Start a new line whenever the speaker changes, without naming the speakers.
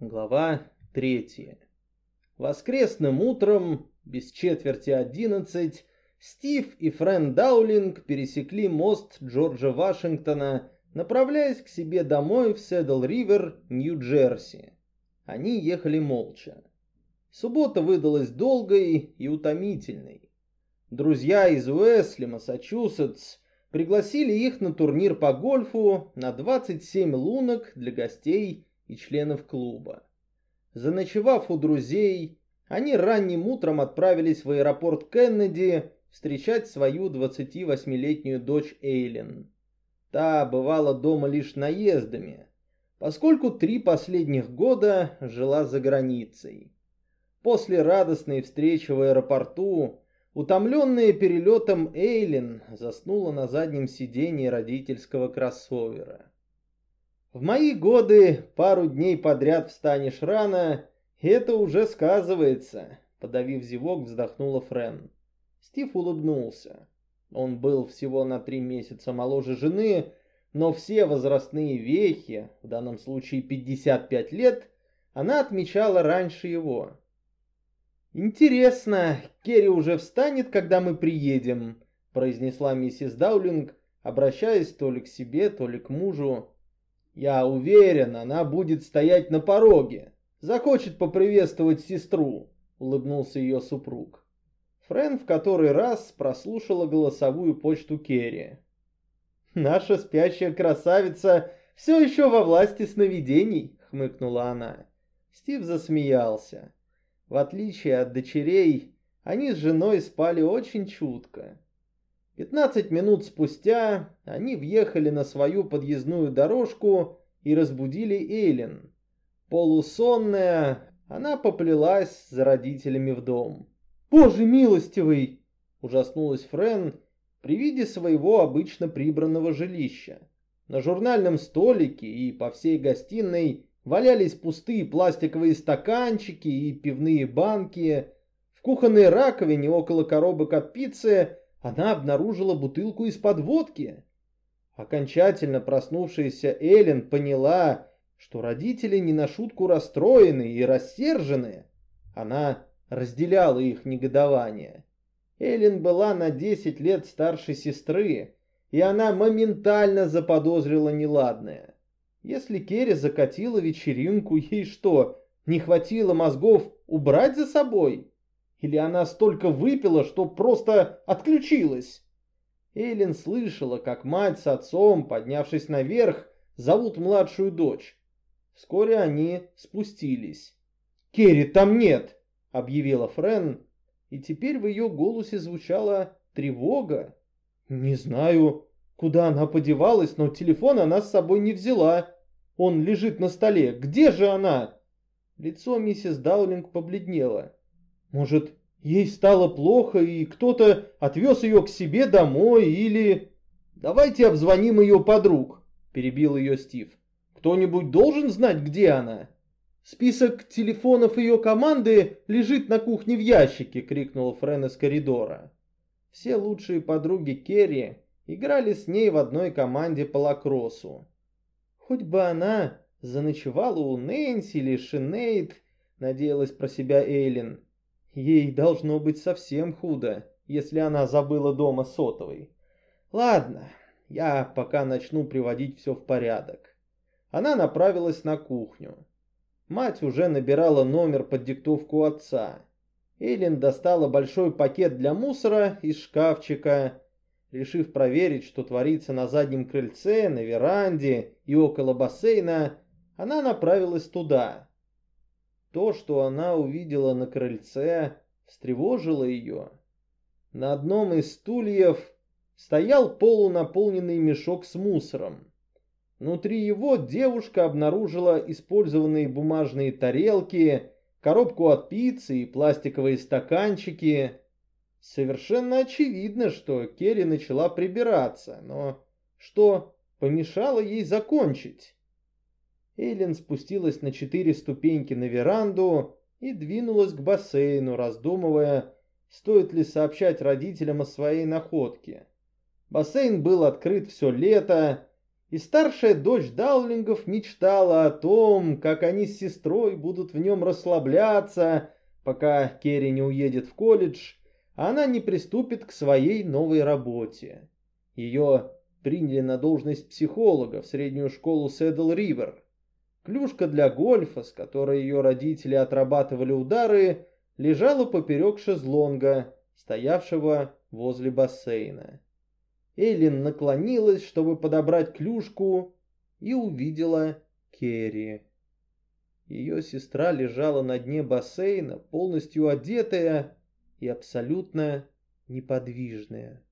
Глава третья. Воскресным утром, без четверти одиннадцать, Стив и Френ Даулинг пересекли мост Джорджа Вашингтона, направляясь к себе домой в Седл-Ривер, Нью-Джерси. Они ехали молча. Суббота выдалась долгой и утомительной. Друзья из Уэсли, Массачусетс, пригласили их на турнир по гольфу на 27 лунок для гостей и членов клуба. Заночевав у друзей, они ранним утром отправились в аэропорт Кеннеди встречать свою 28-летнюю дочь Эйлин. Та бывала дома лишь наездами, поскольку три последних года жила за границей. После радостной встречи в аэропорту, утомленная перелетом Эйлин заснула на заднем сиденье родительского кроссовера. В мои годы пару дней подряд встанешь рано, и это уже сказывается, подавив зевок, вздохнула Френ. Стив улыбнулся. Он был всего на три месяца моложе жены, но все возрастные вехи, в данном случае 55 лет, она отмечала раньше его. «Интересно, Керри уже встанет, когда мы приедем», — произнесла миссис Даулинг, обращаясь то ли к себе, то ли к мужу. «Я уверен, она будет стоять на пороге, захочет поприветствовать сестру», — улыбнулся ее супруг. Френ в который раз прослушала голосовую почту Керри. «Наша спящая красавица все еще во власти сновидений», — хмыкнула она. Стив засмеялся. В отличие от дочерей, они с женой спали очень чутко. Пятнадцать минут спустя они въехали на свою подъездную дорожку и разбудили Эйлин. Полусонная, она поплелась за родителями в дом. «Боже милостивый!» – ужаснулась Френ при виде своего обычно прибранного жилища. На журнальном столике и по всей гостиной валялись пустые пластиковые стаканчики и пивные банки. В кухонной раковине около коробок от пиццы она обнаружила бутылку из-под водки. Окончательно проснувшаяся Эллен поняла, что родители не на шутку расстроены и рассержены. Она разделяла их негодование. Эллен была на 10 лет старше сестры, и она моментально заподозрила неладное. Если Керри закатила вечеринку, ей что, не хватило мозгов убрать за собой? Или она столько выпила, что просто отключилась? Эйлин слышала, как мать с отцом, поднявшись наверх, зовут младшую дочь. Вскоре они спустились. «Керри там нет!» — объявила Френ, и теперь в ее голосе звучала тревога. «Не знаю, куда она подевалась, но телефон она с собой не взяла. Он лежит на столе. Где же она?» Лицо миссис Даулинг побледнело. «Может, ей стало плохо, и кто-то отвез ее к себе домой, или...» «Давайте обзвоним ее подруг», — перебил ее Стив. «Кто-нибудь должен знать, где она?» «Список телефонов ее команды лежит на кухне в ящике!» — крикнул Френ из коридора. Все лучшие подруги Керри играли с ней в одной команде по лакроссу. Хоть бы она заночевала у Нэнси или Шинейд, надеялась про себя Эйлин. Ей должно быть совсем худо, если она забыла дома сотовой. Ладно, я пока начну приводить все в порядок. Она направилась на кухню. Мать уже набирала номер под диктовку отца. Эллен достала большой пакет для мусора из шкафчика. Решив проверить, что творится на заднем крыльце, на веранде и около бассейна, она направилась туда. То, что она увидела на крыльце, встревожило ее. На одном из стульев стоял полунаполненный мешок с мусором. Внутри его девушка обнаружила использованные бумажные тарелки, коробку от пиццы и пластиковые стаканчики. Совершенно очевидно, что Керри начала прибираться, но что помешало ей закончить? Эйлин спустилась на четыре ступеньки на веранду и двинулась к бассейну, раздумывая, стоит ли сообщать родителям о своей находке. Бассейн был открыт все лето, И старшая дочь Даулингов мечтала о том, как они с сестрой будут в нем расслабляться, пока Керри не уедет в колледж, а она не приступит к своей новой работе. Ее приняли на должность психолога в среднюю школу Седл Ривер. Клюшка для гольфа, с которой ее родители отрабатывали удары, лежала поперек шезлонга, стоявшего возле бассейна. Эллен наклонилась, чтобы подобрать клюшку, и увидела Керри. Ее сестра лежала на дне бассейна, полностью одетая и абсолютно неподвижная.